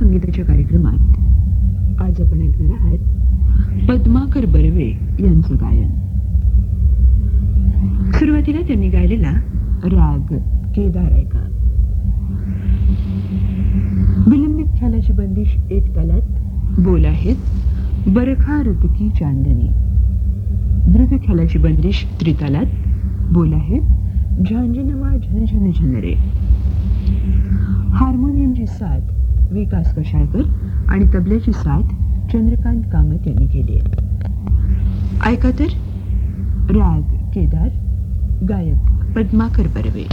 संगीताच्या कार्यक्रमात आज आपण ऐकणार आहात पद्माकर बर्वे यांचं गायन. सुरुवातीला त्यांनी गायलेला राग केदार ऐका. विलंबित ख्यालाची बंदिश एक तालात बोल आहेत बरखा ऋतुकी चांदणी द्रुत ख्यालाची बंदिश त्रितालात बोल आहेत झांजनमा झनझन झनरे हार्मोनियमची साथ विकास कशाळकर आणि तबल्याची साथ चंद्रकांत कामत यांनी केली आहे. ऐका तर राग केदार गायक पद्माकर बर्वे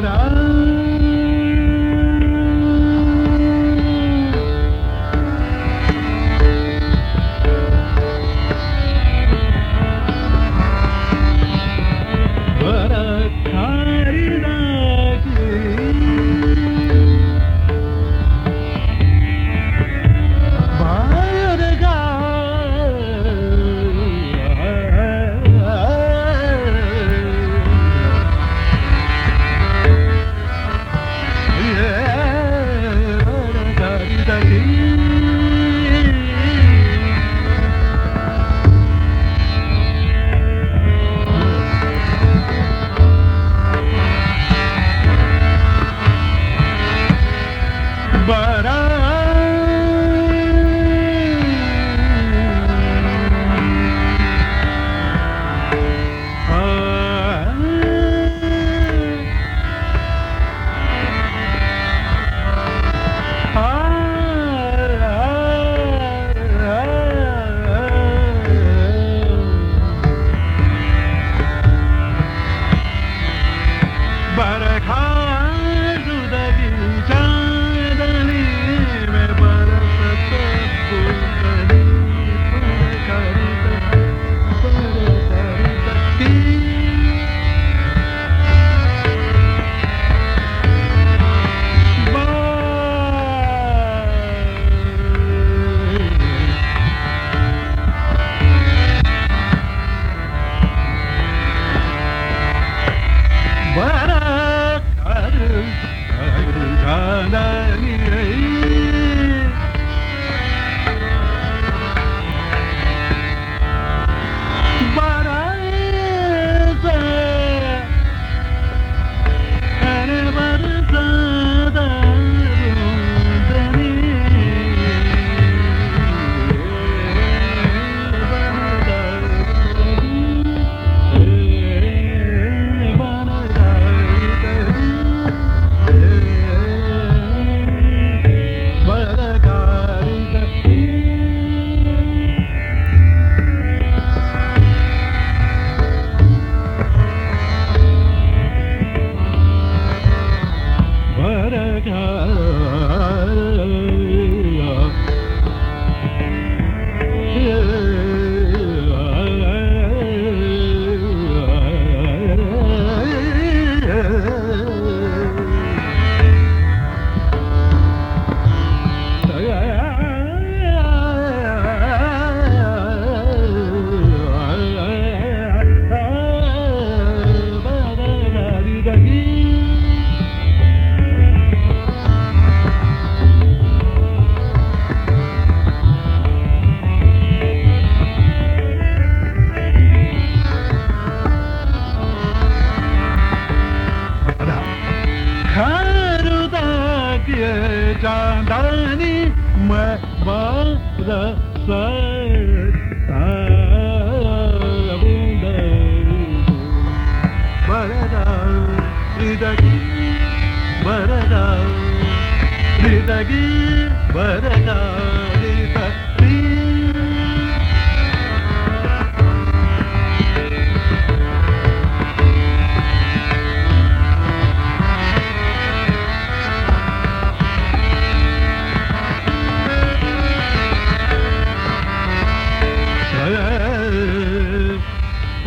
da.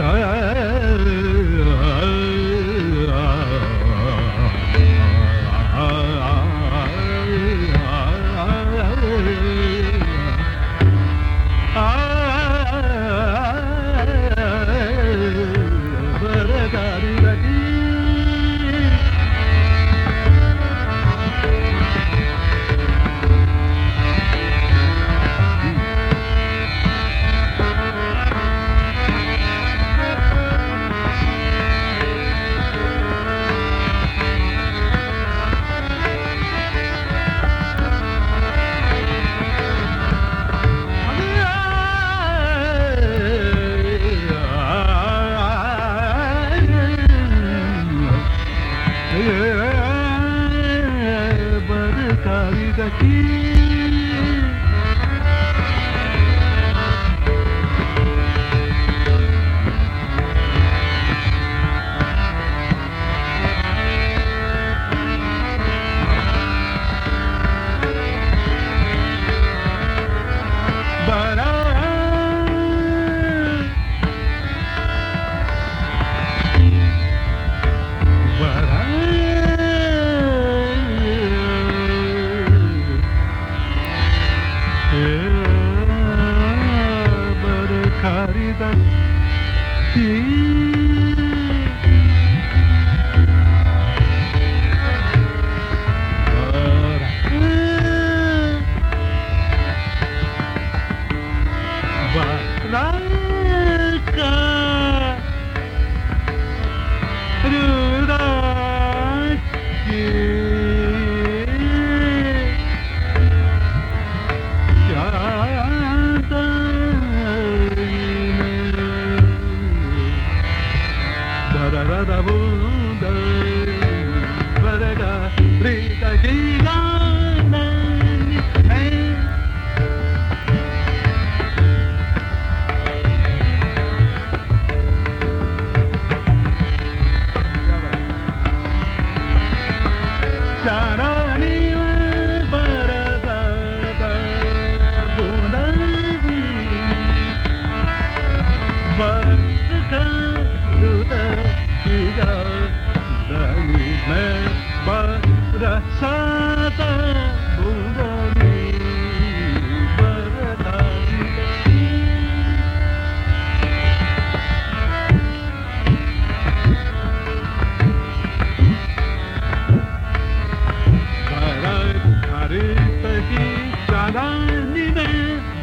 Star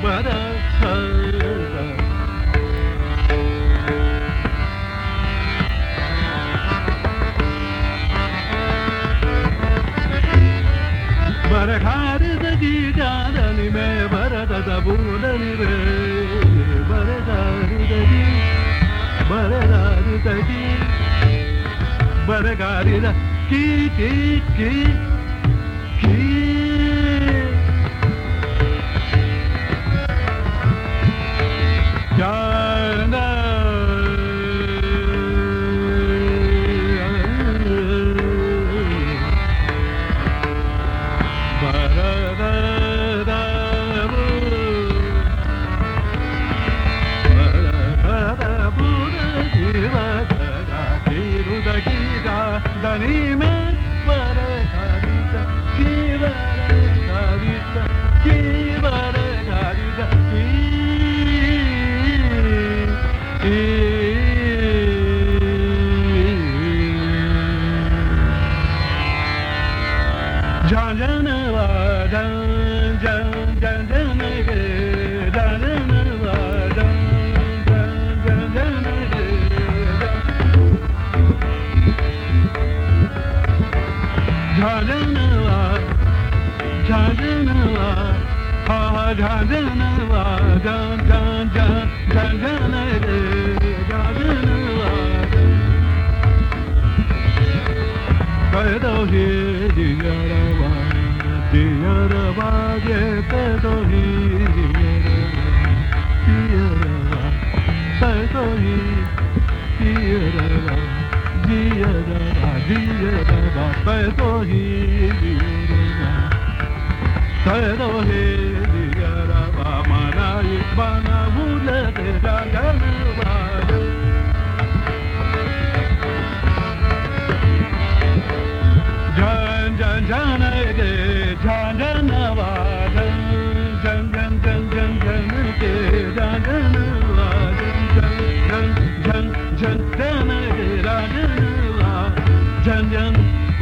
बरसलं बरखारद जी में बरदद बूदनी रे बरदारद जी बरदारद की की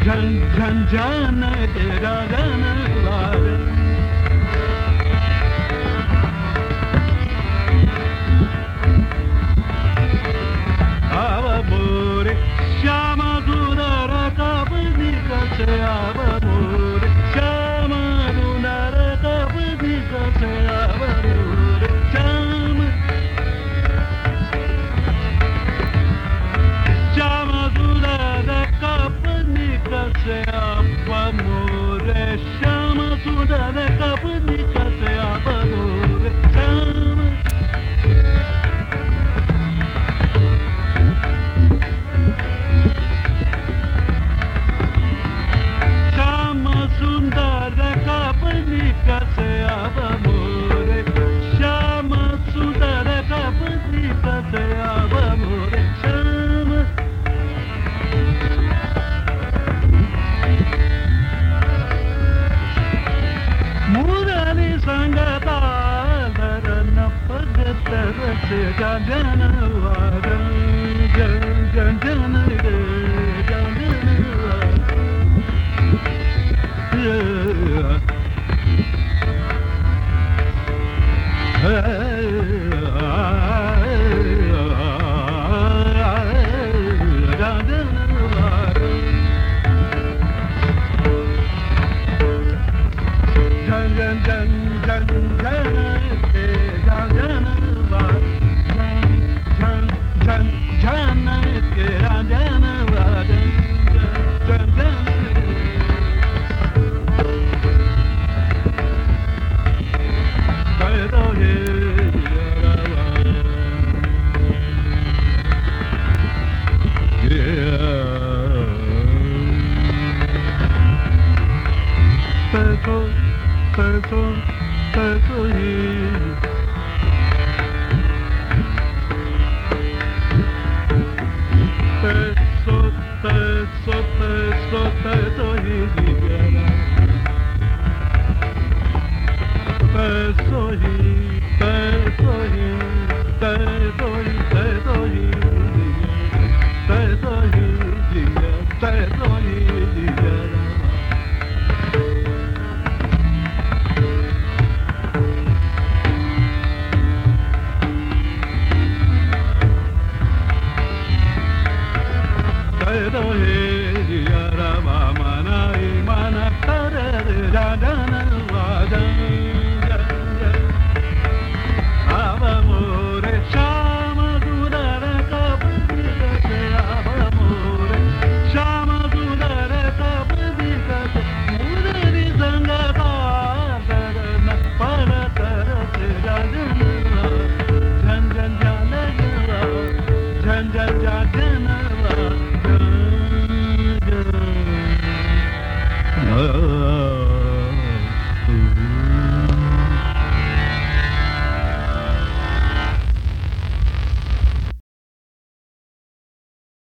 can can can can can Tennessee. الرولي دجال